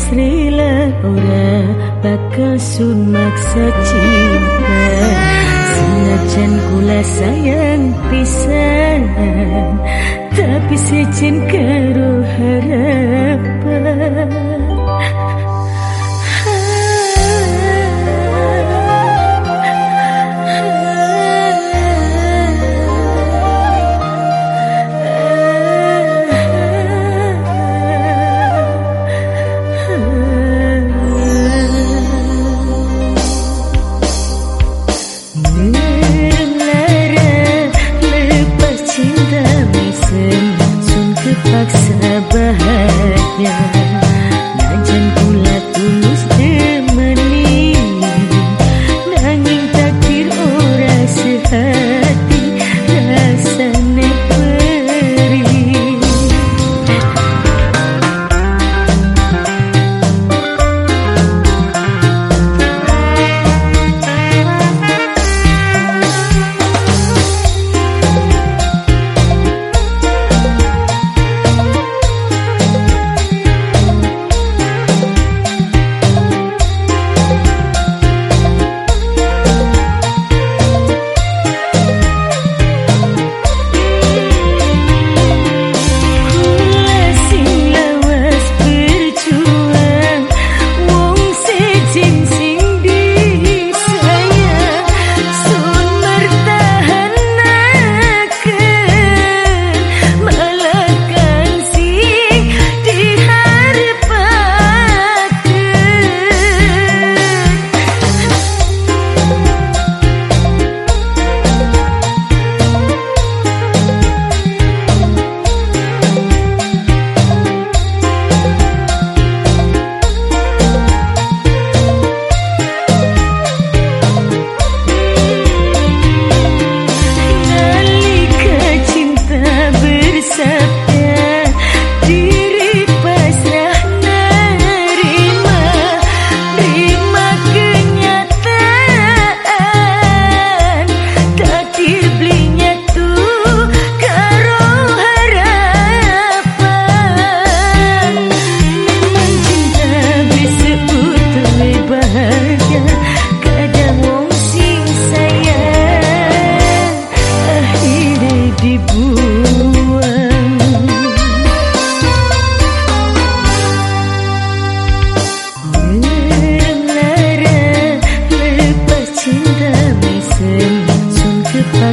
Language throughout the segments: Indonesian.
asrilah ora bakal sun maksa cinta Senajan kula sayang pisan Tapi sejen kan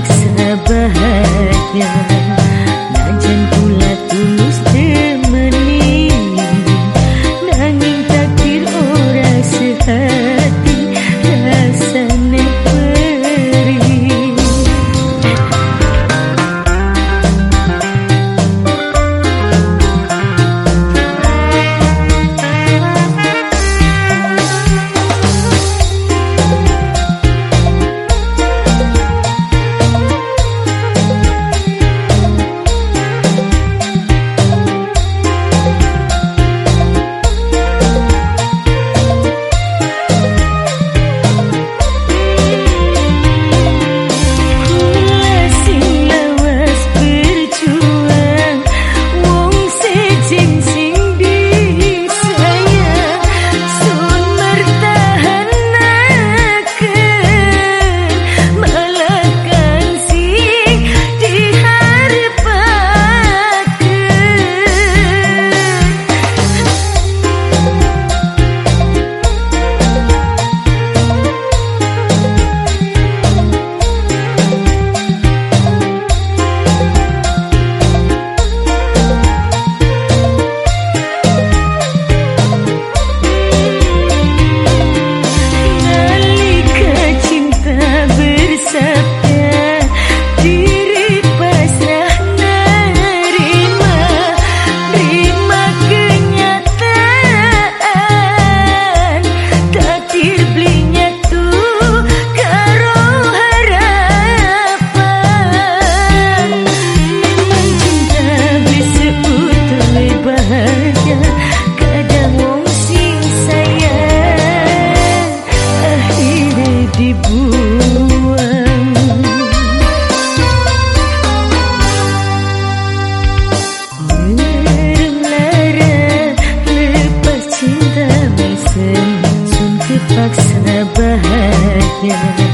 dark. Yeah.